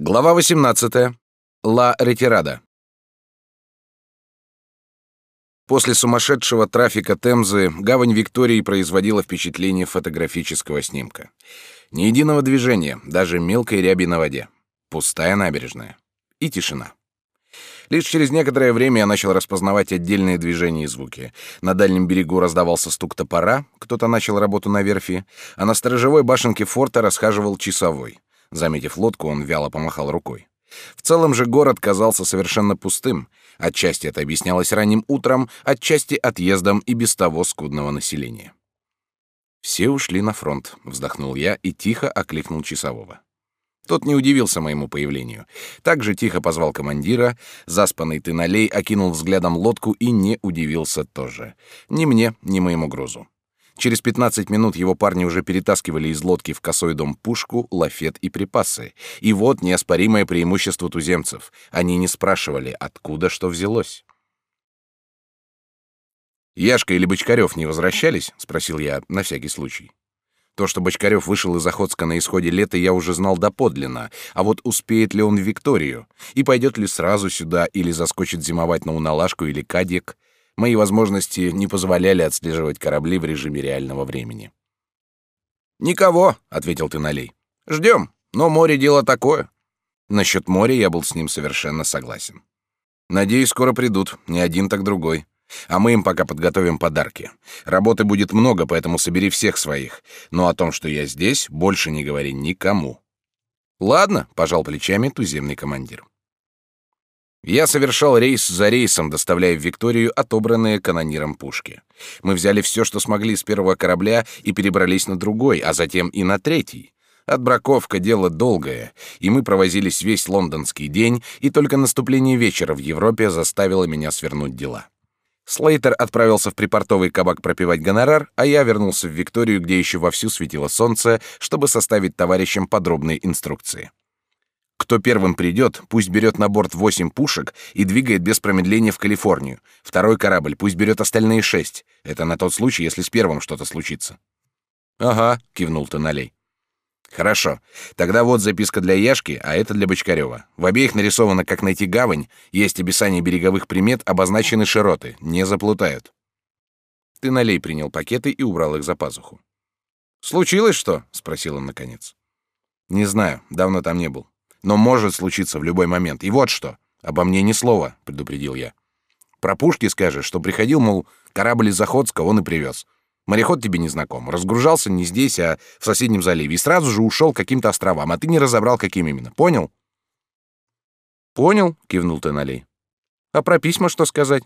Глава 18. Ла Ретирада. После сумасшедшего трафика Темзы гавань Виктории производила впечатление фотографического снимка. Ни единого движения, даже мелкой ряби на воде. Пустая набережная. И тишина. Лишь через некоторое время я начал распознавать отдельные движения и звуки. На дальнем берегу раздавался стук топора, кто-то начал работу на верфи, а на сторожевой башенке форта расхаживал часовой. Заметив лодку, он вяло помахал рукой. В целом же город казался совершенно пустым. Отчасти это объяснялось ранним утром, отчасти отъездом и без того скудного населения. «Все ушли на фронт», — вздохнул я и тихо окликнул часового. Тот не удивился моему появлению. Также тихо позвал командира, заспанный тыналей окинул взглядом лодку и не удивился тоже. Ни мне, ни моему грузу. Через 15 минут его парни уже перетаскивали из лодки в косой дом пушку, лафет и припасы. И вот неоспоримое преимущество туземцев. Они не спрашивали, откуда что взялось. «Яшка или Бочкарев не возвращались?» — спросил я на всякий случай. То, что Бочкарев вышел из Охотска на исходе лета, я уже знал доподлинно. А вот успеет ли он в Викторию? И пойдет ли сразу сюда, или заскочит зимовать на Уналашку или Кадик? Мои возможности не позволяли отслеживать корабли в режиме реального времени. «Никого», — ответил Тыналей. «Ждем, но море дело такое». Насчет моря я был с ним совершенно согласен. «Надеюсь, скоро придут, не один, так другой. А мы им пока подготовим подарки. Работы будет много, поэтому собери всех своих. Но о том, что я здесь, больше не говори никому». «Ладно», — пожал плечами туземный командир. Я совершал рейс за рейсом, доставляя в Викторию отобранные канониром пушки. Мы взяли все, что смогли с первого корабля, и перебрались на другой, а затем и на третий. Отбраковка — дело долгое, и мы провозились весь лондонский день, и только наступление вечера в Европе заставило меня свернуть дела. Слейтер отправился в припортовый кабак пропивать гонорар, а я вернулся в Викторию, где еще вовсю светило солнце, чтобы составить товарищам подробные инструкции. Кто первым придет, пусть берет на борт восемь пушек и двигает без промедления в Калифорнию. Второй корабль пусть берет остальные шесть. Это на тот случай, если с первым что-то случится. Ага, кивнул Тоналей. Хорошо. Тогда вот записка для Яшки, а это для Бочкарева. В обеих нарисовано, как найти гавань, есть описание береговых примет, обозначены широты, не заплутают. Ты принял пакеты и убрал их за пазуху. Случилось что? спросил он наконец. Не знаю, давно там не был но может случиться в любой момент. И вот что. Обо мне ни слова, предупредил я. Про пушки скажешь, что приходил, мол, корабль из Охотска он и привез. Мореход тебе не знаком. Разгружался не здесь, а в соседнем заливе. И сразу же ушел к каким-то островам, а ты не разобрал, каким именно. Понял? Понял, кивнул Теналей. А про письма что сказать?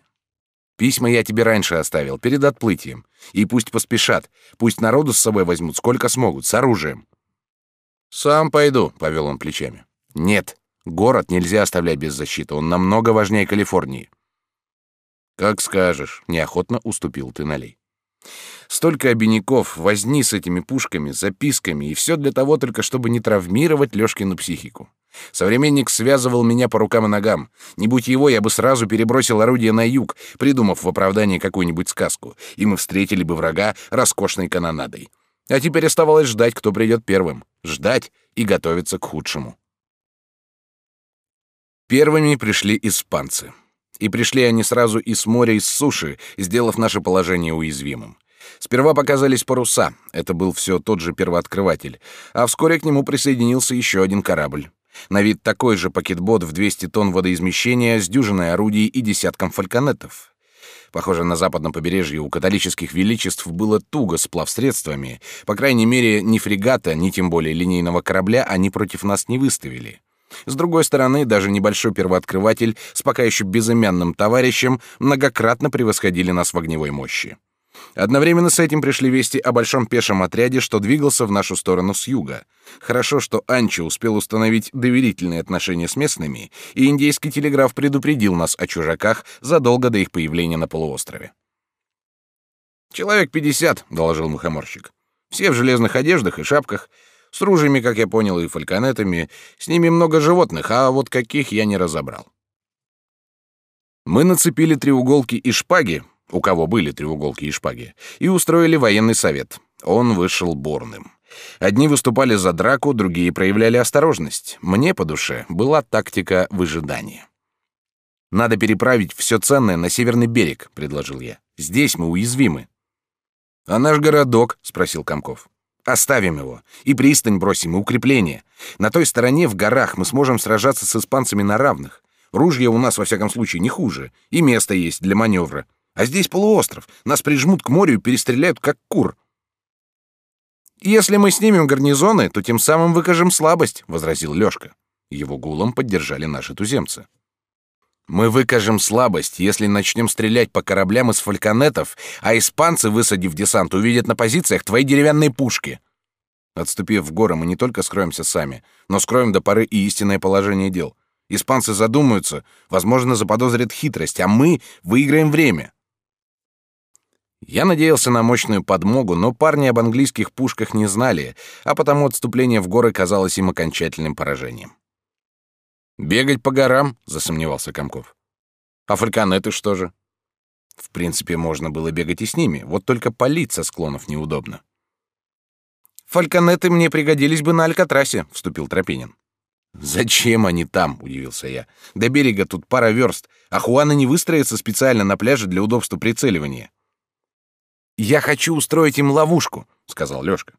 Письма я тебе раньше оставил, перед отплытием. И пусть поспешат. Пусть народу с собой возьмут сколько смогут, с оружием. Сам пойду, повел он плечами. Нет, город нельзя оставлять без защиты, он намного важнее Калифорнии. Как скажешь, неохотно уступил ты налей. Столько обиняков, возни с этими пушками, записками, и все для того только, чтобы не травмировать Лёшкину психику. Современник связывал меня по рукам и ногам. Не будь его, я бы сразу перебросил орудие на юг, придумав в оправдании какую-нибудь сказку, и мы встретили бы врага роскошной канонадой. А теперь оставалось ждать, кто придет первым. Ждать и готовиться к худшему. Первыми пришли испанцы. И пришли они сразу и с моря, и с суши, сделав наше положение уязвимым. Сперва показались паруса, это был все тот же первооткрыватель, а вскоре к нему присоединился еще один корабль. На вид такой же пакетбот в 200 тонн водоизмещения с дюжиной орудий и десятком фальконетов. Похоже, на западном побережье у католических величеств было туго с плавсредствами. По крайней мере, ни фрегата, ни тем более линейного корабля они против нас не выставили. С другой стороны, даже небольшой первооткрыватель с пока еще безымянным товарищем многократно превосходили нас в огневой мощи. Одновременно с этим пришли вести о большом пешем отряде, что двигался в нашу сторону с юга. Хорошо, что Анчи успел установить доверительные отношения с местными, и индейский телеграф предупредил нас о чужаках задолго до их появления на полуострове. «Человек пятьдесят», — доложил мухоморщик. «Все в железных одеждах и шапках, с ружьями, как я понял, и фальконетами. С ними много животных, а вот каких я не разобрал. Мы нацепили треуголки и шпаги, у кого были треуголки и шпаги, и устроили военный совет. Он вышел бурным. Одни выступали за драку, другие проявляли осторожность. Мне по душе была тактика выжидания. Надо переправить все ценное на северный берег, предложил я. Здесь мы уязвимы. А наш городок, спросил Комков. Оставим его и пристань бросим и укрепление. На той стороне в горах мы сможем сражаться с испанцами на равных. Ружья у нас во всяком случае не хуже, и место есть для маневра. А здесь полуостров, нас прижмут к морю и перестреляют как кур. Если мы снимем гарнизоны, то тем самым выкажем слабость, возразил Лёшка. Его гулом поддержали наши туземцы. Мы выкажем слабость, если начнем стрелять по кораблям из фальконетов, а испанцы, высадив десант, увидят на позициях твои деревянные пушки. Отступив в горы, мы не только скроемся сами, но скроем до поры и истинное положение дел. Испанцы задумаются, возможно, заподозрят хитрость, а мы выиграем время. Я надеялся на мощную подмогу, но парни об английских пушках не знали, а потому отступление в горы казалось им окончательным поражением. Бегать по горам, засомневался Комков. А фальконеты что же? В принципе, можно было бегать и с ними, вот только палить со склонов неудобно. Фальконеты мне пригодились бы на Алькатрасе, вступил Тропинин. Зачем они там? удивился я. До берега тут пара верст, а Хуана не выстроится специально на пляже для удобства прицеливания. Я хочу устроить им ловушку, сказал Лёшка.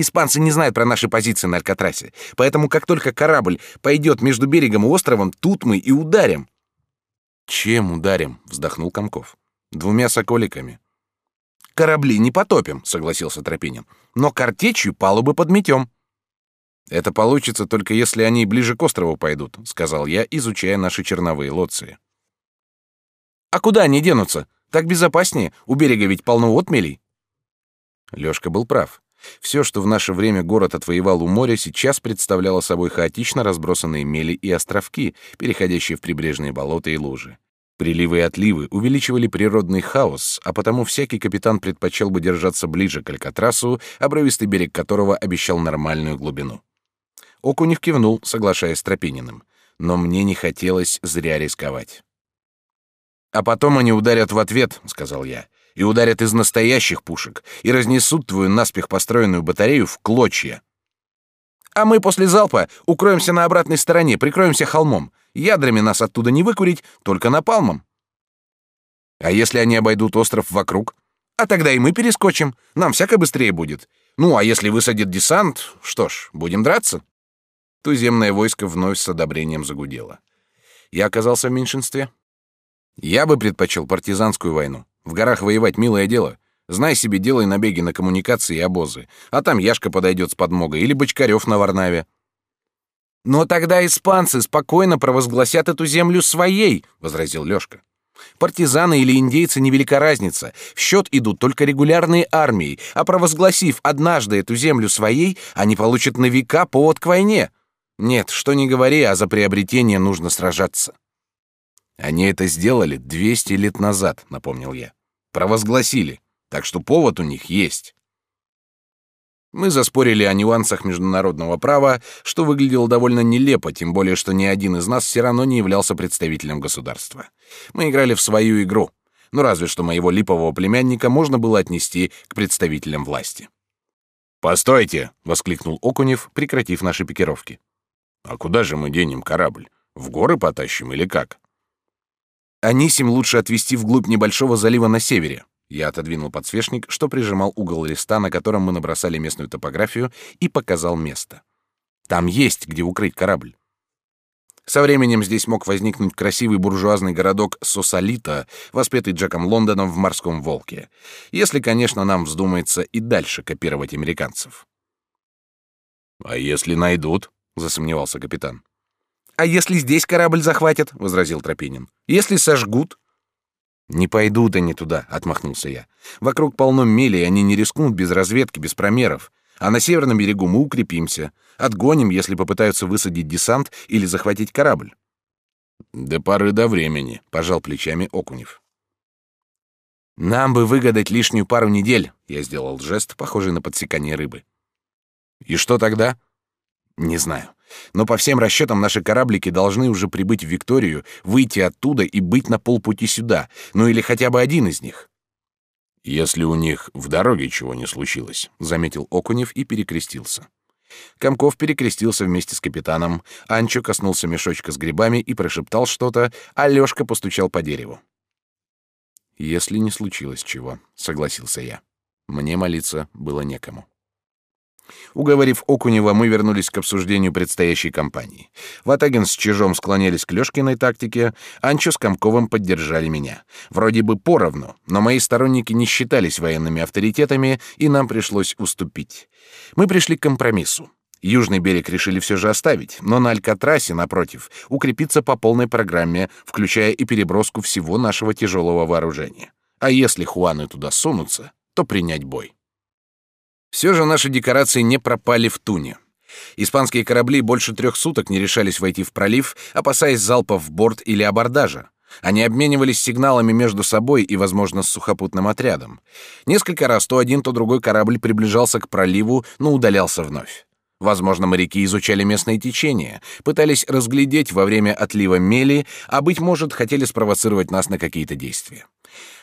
Испанцы не знают про наши позиции на Алькатрасе, поэтому как только корабль пойдет между берегом и островом, тут мы и ударим. Чем ударим? вздохнул Комков. Двумя соколиками. Корабли не потопим, согласился Тропинин, но картечью палубы подметем. Это получится только если они ближе к острову пойдут, сказал я, изучая наши черновые лоции. А куда они денутся? Так безопаснее, у берега ведь полно отмелей. Лёшка был прав. Все, что в наше время город отвоевал у моря, сейчас представляло собой хаотично разбросанные мели и островки, переходящие в прибрежные болота и лужи. Приливы и отливы увеличивали природный хаос, а потому всякий капитан предпочел бы держаться ближе к Алькатрасу, обрывистый берег которого обещал нормальную глубину. Окунев кивнул, соглашаясь с Тропининым, но мне не хотелось зря рисковать. «А потом они ударят в ответ», — сказал я, — и ударят из настоящих пушек и разнесут твою наспех построенную батарею в клочья. А мы после залпа укроемся на обратной стороне, прикроемся холмом. Ядрами нас оттуда не выкурить, только напалмом. А если они обойдут остров вокруг? А тогда и мы перескочим. Нам всяко быстрее будет. Ну, а если высадит десант, что ж, будем драться. Туземное войско вновь с одобрением загудело. Я оказался в меньшинстве. Я бы предпочел партизанскую войну. В горах воевать милое дело. Знай себе, делай набеги на коммуникации и обозы. А там Яшка подойдет с подмогой или Бочкарев на Варнаве. Но тогда испанцы спокойно провозгласят эту землю своей, возразил Лёшка. Партизаны или индейцы невелика разница. В счет идут только регулярные армии, а провозгласив однажды эту землю своей, они получат на века повод к войне. Нет, что ни говори, а за приобретение нужно сражаться. Они это сделали 200 лет назад, напомнил я. Провозгласили, так что повод у них есть. Мы заспорили о нюансах международного права, что выглядело довольно нелепо, тем более что ни один из нас все равно не являлся представителем государства. Мы играли в свою игру. Ну разве что моего липового племянника можно было отнести к представителям власти. «Постойте!» — воскликнул Окунев, прекратив наши пикировки. «А куда же мы денем корабль? В горы потащим или как?» Анисим лучше отвести вглубь небольшого залива на севере. Я отодвинул подсвечник, что прижимал угол листа, на котором мы набросали местную топографию, и показал место. Там есть где укрыть корабль. Со временем здесь мог возникнуть красивый буржуазный городок Сосалита, воспетый Джеком Лондоном в «Морском волке», если, конечно, нам вздумается и дальше копировать американцев. «А если найдут?» — засомневался капитан. «А если здесь корабль захватят?» — возразил Тропинин. «Если сожгут?» «Не пойдут они туда», — отмахнулся я. «Вокруг полно мели, и они не рискнут без разведки, без промеров. А на северном берегу мы укрепимся. Отгоним, если попытаются высадить десант или захватить корабль». «До поры до времени», — пожал плечами Окунев. «Нам бы выгадать лишнюю пару недель», — я сделал жест, похожий на подсекание рыбы. «И что тогда?» «Не знаю. Но по всем расчетам наши кораблики должны уже прибыть в Викторию, выйти оттуда и быть на полпути сюда, ну или хотя бы один из них. Если у них в дороге чего не случилось, заметил Окунев и перекрестился. Комков перекрестился вместе с капитаном, Анчо коснулся мешочка с грибами и прошептал что-то, а Лёшка постучал по дереву. «Если не случилось чего», — согласился я. Мне молиться было некому. Уговорив Окунева, мы вернулись к обсуждению предстоящей кампании. Ватагин с Чижом склонялись к Лёшкиной тактике, Анчо с Комковым поддержали меня. Вроде бы поровну, но мои сторонники не считались военными авторитетами, и нам пришлось уступить. Мы пришли к компромиссу. Южный берег решили все же оставить, но на Алькатрасе, напротив, укрепиться по полной программе, включая и переброску всего нашего тяжелого вооружения. А если хуаны туда сунутся, то принять бой. Все же наши декорации не пропали в туне. Испанские корабли больше трех суток не решались войти в пролив, опасаясь залпов в борт или абордажа. Они обменивались сигналами между собой и, возможно, с сухопутным отрядом. Несколько раз то один, то другой корабль приближался к проливу, но удалялся вновь. Возможно, моряки изучали местные течения, пытались разглядеть во время отлива мели, а, быть может, хотели спровоцировать нас на какие-то действия.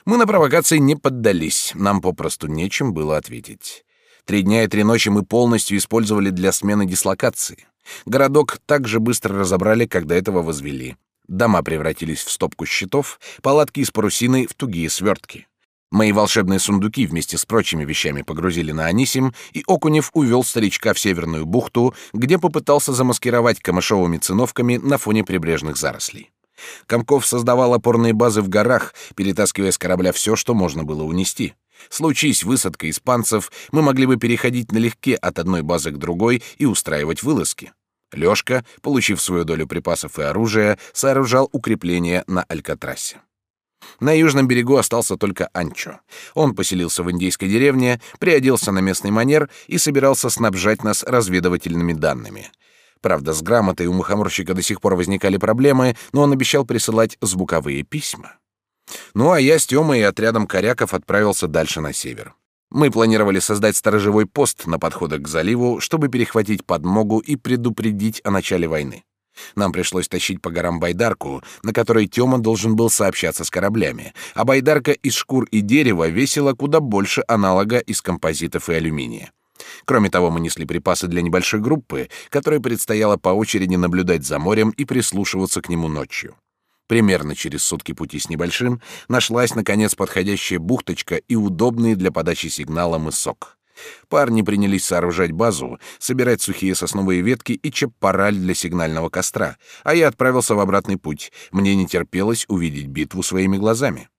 Мы на провокации не поддались, нам попросту нечем было ответить. Три дня и три ночи мы полностью использовали для смены дислокации. Городок так же быстро разобрали, до этого возвели. Дома превратились в стопку щитов, палатки из парусины в тугие свертки. Мои волшебные сундуки вместе с прочими вещами погрузили на Анисим, и Окунев увел старичка в Северную бухту, где попытался замаскировать камышовыми циновками на фоне прибрежных зарослей. Комков создавал опорные базы в горах, перетаскивая с корабля все, что можно было унести. Случись высадка испанцев, мы могли бы переходить налегке от одной базы к другой и устраивать вылазки. Лёшка, получив свою долю припасов и оружия, сооружал укрепления на Алькатрасе. На южном берегу остался только Анчо. Он поселился в индейской деревне, приоделся на местный манер и собирался снабжать нас разведывательными данными. Правда, с грамотой у мухоморщика до сих пор возникали проблемы, но он обещал присылать звуковые письма. Ну а я с Тёмой и отрядом коряков отправился дальше на север. Мы планировали создать сторожевой пост на подходах к заливу, чтобы перехватить подмогу и предупредить о начале войны. Нам пришлось тащить по горам байдарку, на которой Тёма должен был сообщаться с кораблями, а байдарка из шкур и дерева весила куда больше аналога из композитов и алюминия. Кроме того, мы несли припасы для небольшой группы, которой предстояло по очереди наблюдать за морем и прислушиваться к нему ночью. Примерно через сутки пути с небольшим нашлась, наконец, подходящая бухточка и удобный для подачи сигнала мысок. Парни принялись сооружать базу, собирать сухие сосновые ветки и чаппараль для сигнального костра, а я отправился в обратный путь. Мне не терпелось увидеть битву своими глазами.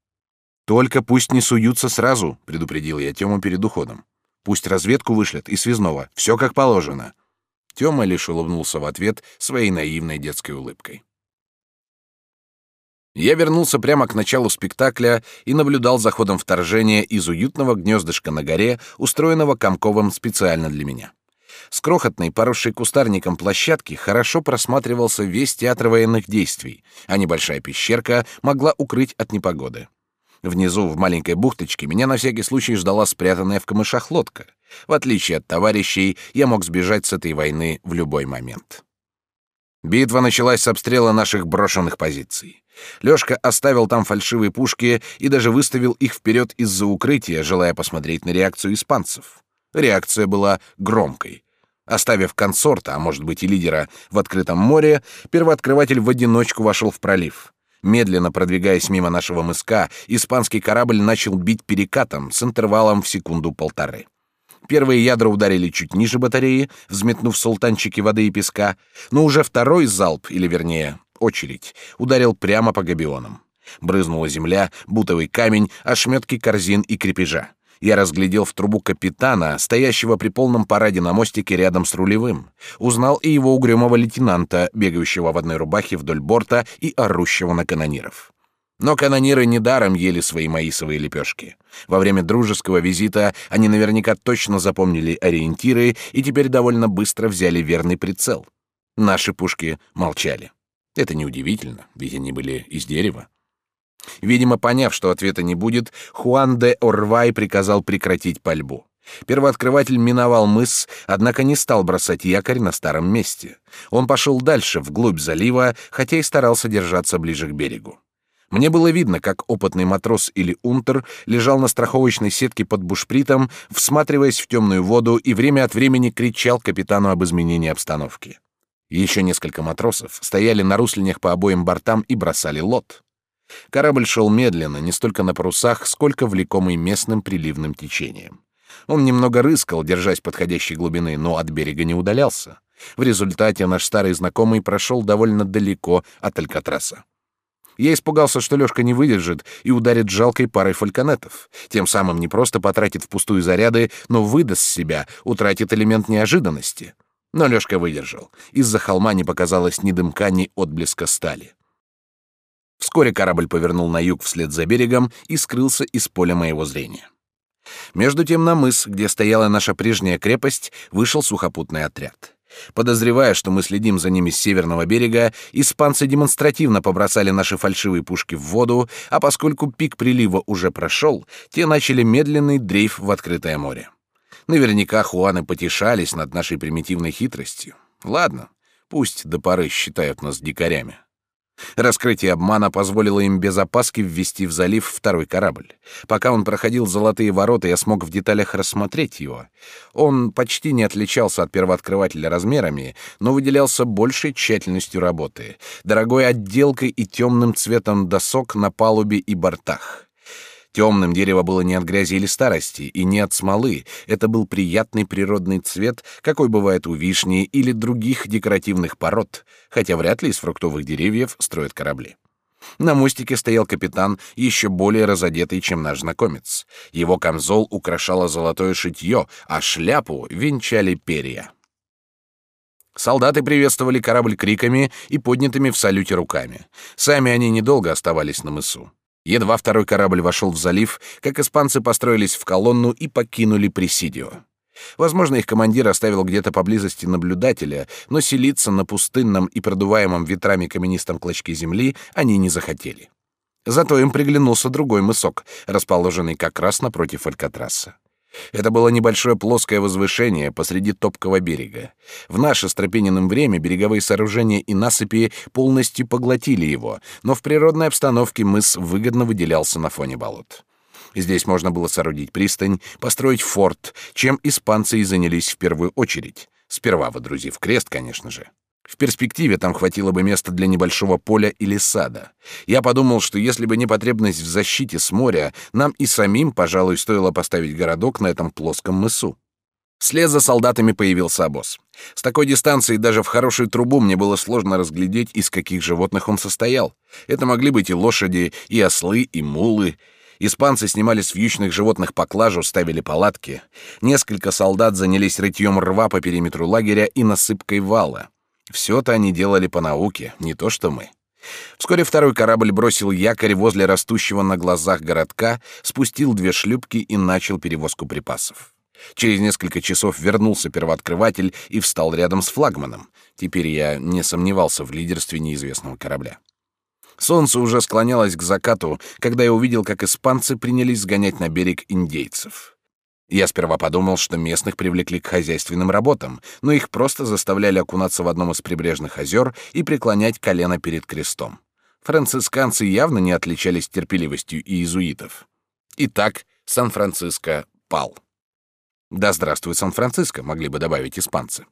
«Только пусть не суются сразу», — предупредил я Тему перед уходом. «Пусть разведку вышлет и связного. Все как положено». Тёма лишь улыбнулся в ответ своей наивной детской улыбкой. Я вернулся прямо к началу спектакля и наблюдал за ходом вторжения из уютного гнездышка на горе, устроенного Комковым специально для меня. С крохотной, поросшей кустарником площадки хорошо просматривался весь театр военных действий, а небольшая пещерка могла укрыть от непогоды. Внизу, в маленькой бухточке, меня на всякий случай ждала спрятанная в камышах лодка. В отличие от товарищей, я мог сбежать с этой войны в любой момент. Битва началась с обстрела наших брошенных позиций. Лёшка оставил там фальшивые пушки и даже выставил их вперед из-за укрытия, желая посмотреть на реакцию испанцев. Реакция была громкой. Оставив консорта, а может быть и лидера, в открытом море, первооткрыватель в одиночку вошел в пролив. Медленно продвигаясь мимо нашего мыска, испанский корабль начал бить перекатом с интервалом в секунду-полторы. Первые ядра ударили чуть ниже батареи, взметнув султанчики воды и песка, но уже второй залп, или вернее, очередь, ударил прямо по габионам. Брызнула земля, бутовый камень, ошметки корзин и крепежа. Я разглядел в трубу капитана, стоящего при полном параде на мостике рядом с рулевым. Узнал и его угрюмого лейтенанта, бегающего в одной рубахе вдоль борта и орущего на канониров. Но канониры недаром ели свои маисовые лепешки. Во время дружеского визита они наверняка точно запомнили ориентиры и теперь довольно быстро взяли верный прицел. Наши пушки молчали. Это неудивительно, ведь они были из дерева. Видимо, поняв, что ответа не будет, Хуан де Орвай приказал прекратить пальбу. Первооткрыватель миновал мыс, однако не стал бросать якорь на старом месте. Он пошел дальше, вглубь залива, хотя и старался держаться ближе к берегу. Мне было видно, как опытный матрос или унтер лежал на страховочной сетке под бушпритом, всматриваясь в темную воду и время от времени кричал капитану об изменении обстановки. Еще несколько матросов стояли на руслинях по обоим бортам и бросали лот. Корабль шел медленно, не столько на парусах, сколько влекомый местным приливным течением. Он немного рыскал, держась подходящей глубины, но от берега не удалялся. В результате наш старый знакомый прошел довольно далеко от Алькатраса. Я испугался, что Лёшка не выдержит и ударит жалкой парой фальконетов. Тем самым не просто потратит впустую заряды, но выдаст себя, утратит элемент неожиданности. Но Лёшка выдержал. Из-за холма не показалось ни дымка, ни отблеска стали. Вскоре корабль повернул на юг вслед за берегом и скрылся из поля моего зрения. Между тем на мыс, где стояла наша прежняя крепость, вышел сухопутный отряд. Подозревая, что мы следим за ними с северного берега, испанцы демонстративно побросали наши фальшивые пушки в воду, а поскольку пик прилива уже прошел, те начали медленный дрейф в открытое море. Наверняка хуаны потешались над нашей примитивной хитростью. Ладно, пусть до поры считают нас дикарями. Раскрытие обмана позволило им без опаски ввести в залив второй корабль. Пока он проходил золотые ворота, я смог в деталях рассмотреть его. Он почти не отличался от первооткрывателя размерами, но выделялся большей тщательностью работы, дорогой отделкой и темным цветом досок на палубе и бортах. Темным дерево было не от грязи или старости, и не от смолы. Это был приятный природный цвет, какой бывает у вишни или других декоративных пород, хотя вряд ли из фруктовых деревьев строят корабли. На мостике стоял капитан, еще более разодетый, чем наш знакомец. Его камзол украшало золотое шитье, а шляпу венчали перья. Солдаты приветствовали корабль криками и поднятыми в салюте руками. Сами они недолго оставались на мысу. Едва второй корабль вошел в залив, как испанцы построились в колонну и покинули Пресидио. Возможно, их командир оставил где-то поблизости наблюдателя, но селиться на пустынном и продуваемом ветрами каменистом клочке земли они не захотели. Зато им приглянулся другой мысок, расположенный как раз напротив Алькатраса. Это было небольшое плоское возвышение посреди топкого берега. В наше с время береговые сооружения и насыпи полностью поглотили его, но в природной обстановке мыс выгодно выделялся на фоне болот. Здесь можно было соорудить пристань, построить форт, чем испанцы и занялись в первую очередь, сперва водрузив крест, конечно же. В перспективе там хватило бы места для небольшого поля или сада. Я подумал, что если бы не потребность в защите с моря, нам и самим, пожалуй, стоило поставить городок на этом плоском мысу. Вслед за солдатами появился обоз. С такой дистанции даже в хорошую трубу мне было сложно разглядеть, из каких животных он состоял. Это могли быть и лошади, и ослы, и мулы. Испанцы снимали с вьючных животных поклажу, ставили палатки. Несколько солдат занялись рытьем рва по периметру лагеря и насыпкой вала. Все-то они делали по науке, не то что мы. Вскоре второй корабль бросил якорь возле растущего на глазах городка, спустил две шлюпки и начал перевозку припасов. Через несколько часов вернулся первооткрыватель и встал рядом с флагманом. Теперь я не сомневался в лидерстве неизвестного корабля. Солнце уже склонялось к закату, когда я увидел, как испанцы принялись сгонять на берег индейцев. Я сперва подумал, что местных привлекли к хозяйственным работам, но их просто заставляли окунаться в одном из прибрежных озер и преклонять колено перед крестом. Францисканцы явно не отличались терпеливостью иезуитов. Итак, Сан-Франциско пал. Да здравствует Сан-Франциско, могли бы добавить испанцы.